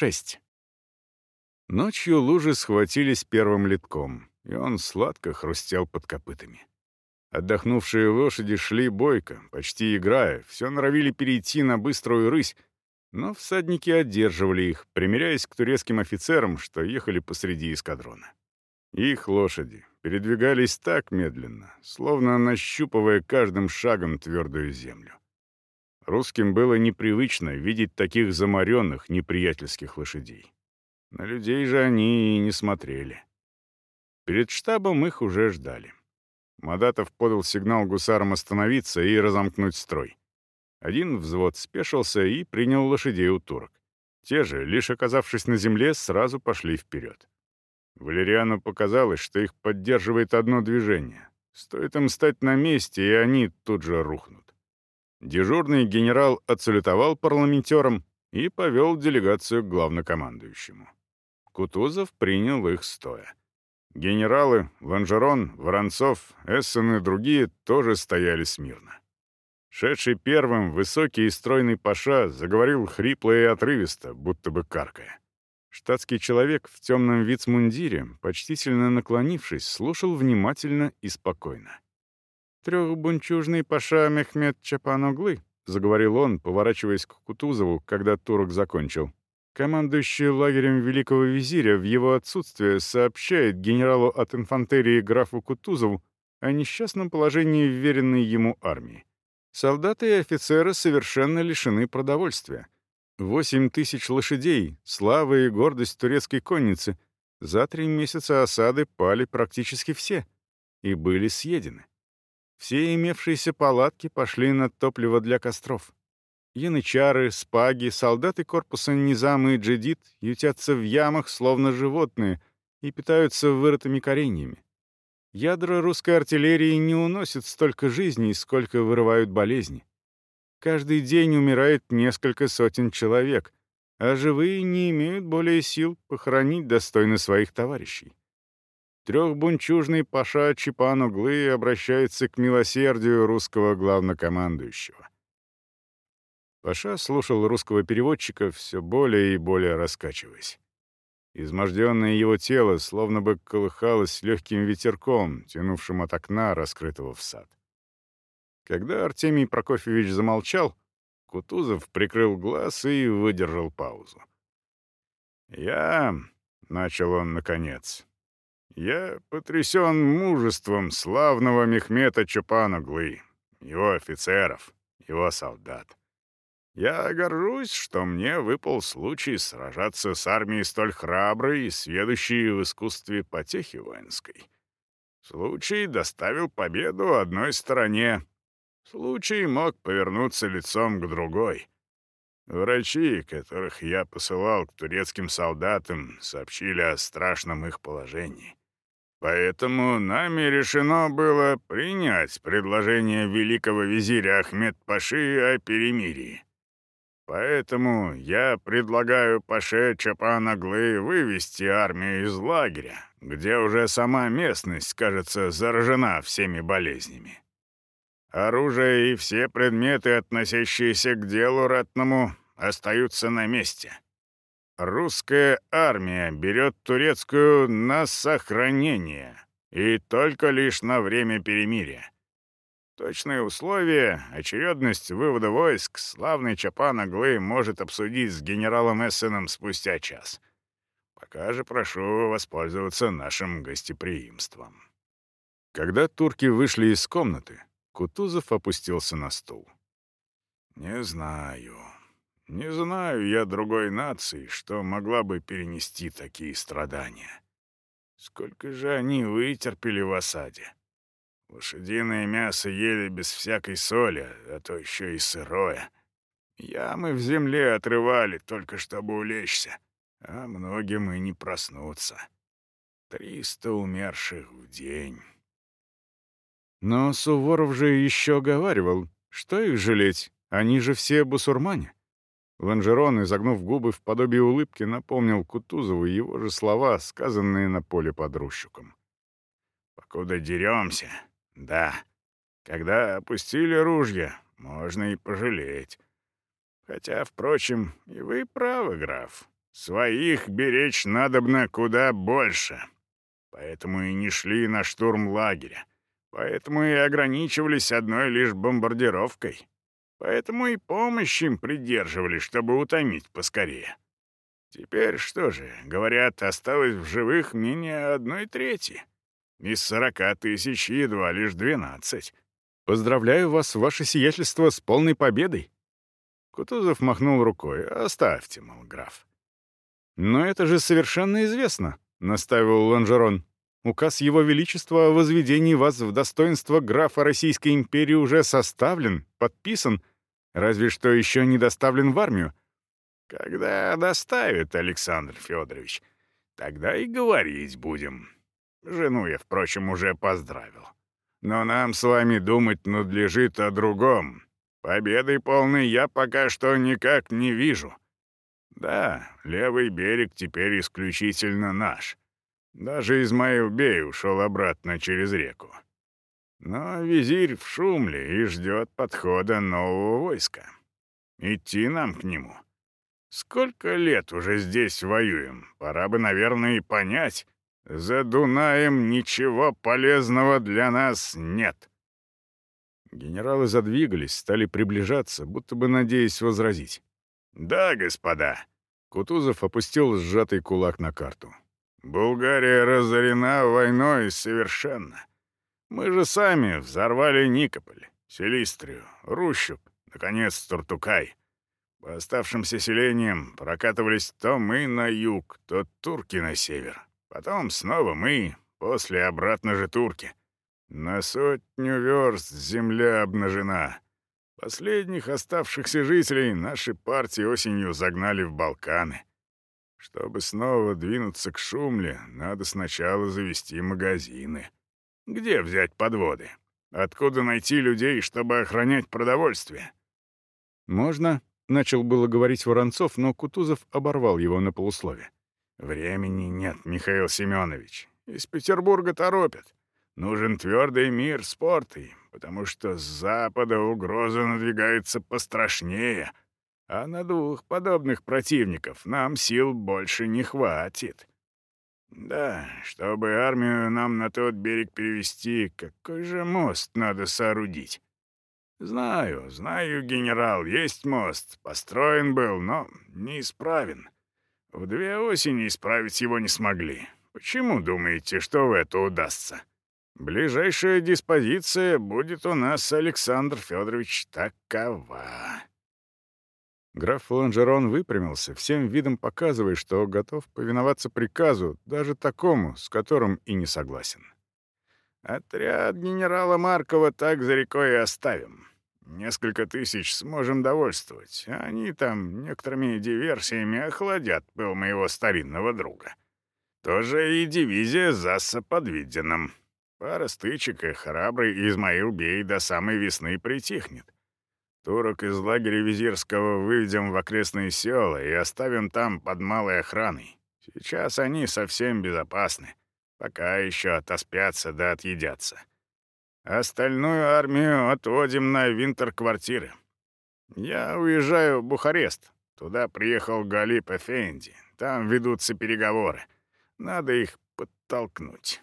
6. Ночью лужи схватились первым литком, и он сладко хрустел под копытами. Отдохнувшие лошади шли бойко, почти играя, все норовили перейти на быструю рысь, но всадники одерживали их, примиряясь к турецким офицерам, что ехали посреди эскадрона. Их лошади передвигались так медленно, словно нащупывая каждым шагом твердую землю. Русским было непривычно видеть таких заморенных неприятельских лошадей. На людей же они и не смотрели. Перед штабом их уже ждали. Мадатов подал сигнал гусарам остановиться и разомкнуть строй. Один взвод спешился и принял лошадей у турок. Те же, лишь оказавшись на земле, сразу пошли вперед. Валериану показалось, что их поддерживает одно движение. Стоит им стать на месте, и они тут же рухнут. Дежурный генерал отсалютовал парламентерам и повел делегацию к главнокомандующему. Кутузов принял их стоя. Генералы Ланжерон, Воронцов, Эссен и другие тоже стояли смирно. Шедший первым высокий и стройный паша заговорил хрипло и отрывисто, будто бы каркая. Штатский человек в темном вицмундире, почтительно наклонившись, слушал внимательно и спокойно. «Трехбунчужный паша Мехмед Чапаноглы», — заговорил он, поворачиваясь к Кутузову, когда турок закончил. Командующий лагерем Великого Визиря в его отсутствие сообщает генералу от инфантерии графу Кутузову о несчастном положении вверенной ему армии. Солдаты и офицеры совершенно лишены продовольствия. Восемь тысяч лошадей, слава и гордость турецкой конницы, за три месяца осады пали практически все и были съедены. Все имевшиеся палатки пошли на топливо для костров. Янычары, спаги, солдаты корпуса Низам и Джедит ютятся в ямах, словно животные, и питаются вырытыми кореньями. Ядра русской артиллерии не уносят столько жизней, сколько вырывают болезни. Каждый день умирает несколько сотен человек, а живые не имеют более сил похоронить достойно своих товарищей. Трехбунчужный паша Чипан Углы обращается к милосердию русского главнокомандующего. Паша слушал русского переводчика, все более и более раскачиваясь. Изможденное его тело словно бы колыхалось легким ветерком, тянувшим от окна, раскрытого в сад. Когда Артемий Прокофьевич замолчал, Кутузов прикрыл глаз и выдержал паузу. «Я...» — начал он наконец. «Я потрясен мужеством славного Мехмета Чупаноглы, его офицеров, его солдат. Я горжусь, что мне выпал случай сражаться с армией столь храброй и сведущей в искусстве потехи воинской. Случай доставил победу одной стороне. Случай мог повернуться лицом к другой. Врачи, которых я посылал к турецким солдатам, сообщили о страшном их положении. Поэтому нами решено было принять предложение великого визиря Ахмед Паши о перемирии. Поэтому я предлагаю Паше Чапанаглы вывести армию из лагеря, где уже сама местность, кажется, заражена всеми болезнями. Оружие и все предметы, относящиеся к делу ратному, остаются на месте. Русская армия берет турецкую на сохранение, и только лишь на время перемирия. Точные условия, очередность вывода войск славный Чапан Аглы может обсудить с генералом Эссеном спустя час. Пока же прошу воспользоваться нашим гостеприимством». Когда турки вышли из комнаты, Кутузов опустился на стул. «Не знаю. Не знаю я другой нации, что могла бы перенести такие страдания. Сколько же они вытерпели в осаде. Лошадиное мясо ели без всякой соли, а то еще и сырое. Ямы в земле отрывали, только чтобы улечься, а многим и не проснуться. Триста умерших в день. Но Суворов же еще говаривал, что их жалеть, они же все бусурмане. Ланжерон, изогнув губы в подобие улыбки, напомнил Кутузову его же слова, сказанные на поле под Рущуком. «Покуда деремся, да, когда опустили ружья, можно и пожалеть. Хотя, впрочем, и вы правы, граф. Своих беречь надобно куда больше. Поэтому и не шли на штурм лагеря. Поэтому и ограничивались одной лишь бомбардировкой. Поэтому и помощь им придерживали, чтобы утомить поскорее. Теперь что же, говорят, осталось в живых менее одной трети. Из сорока тысяч едва лишь двенадцать. Поздравляю вас, ваше сиятельство, с полной победой. Кутузов махнул рукой. «Оставьте, мол, граф». «Но это же совершенно известно», — наставил Ланжерон. «Указ Его Величества о возведении вас в достоинство графа Российской империи уже составлен, подписан, разве что еще не доставлен в армию». «Когда доставят, Александр Федорович, тогда и говорить будем. Жену я, впрочем, уже поздравил. Но нам с вами думать надлежит о другом». Победы полной я пока что никак не вижу. Да, левый берег теперь исключительно наш. Даже Измаил Бей ушел обратно через реку. Но визирь в Шумле и ждет подхода нового войска. Идти нам к нему. Сколько лет уже здесь воюем, пора бы, наверное, и понять. За Дунаем ничего полезного для нас нет. Генералы задвигались, стали приближаться, будто бы надеясь возразить. «Да, господа!» Кутузов опустил сжатый кулак на карту. «Булгария разорена войной совершенно. Мы же сами взорвали Никополь, Селистрию, Рущук, наконец, Туртукай. По оставшимся селениям прокатывались то мы на юг, то турки на север. Потом снова мы, после обратно же турки. На сотню верст земля обнажена. Последних оставшихся жителей наши партии осенью загнали в Балканы. Чтобы снова двинуться к Шумле, надо сначала завести магазины. Где взять подводы? Откуда найти людей, чтобы охранять продовольствие? «Можно?» — начал было говорить Воронцов, но Кутузов оборвал его на полуслове. «Времени нет, Михаил Семенович. Из Петербурга торопят. Нужен твердый мир спорты, потому что с запада угроза надвигается пострашнее, а на двух подобных противников нам сил больше не хватит. Да, чтобы армию нам на тот берег перевести, какой же мост надо соорудить? Знаю, знаю, генерал, есть мост, построен был, но неисправен. В две осени исправить его не смогли. Почему думаете, что в это удастся? Ближайшая диспозиция будет у нас, Александр Федорович, такова. Граф Ланжерон выпрямился, всем видом показывая, что готов повиноваться приказу, даже такому, с которым и не согласен. «Отряд генерала Маркова так за рекой и оставим. Несколько тысяч сможем довольствовать. Они там некоторыми диверсиями охладят пыл моего старинного друга. Тоже и дивизия Заса под Виденом. Пара стычек, и храбрый Измаил Бей до самой весны притихнет. Турок из лагеря Визирского выведем в окрестные села и оставим там под малой охраной. Сейчас они совсем безопасны, пока еще отоспятся да отъедятся. Остальную армию отводим на винтер-квартиры. Я уезжаю в Бухарест. Туда приехал Галип Эфенди. Там ведутся переговоры. Надо их подтолкнуть.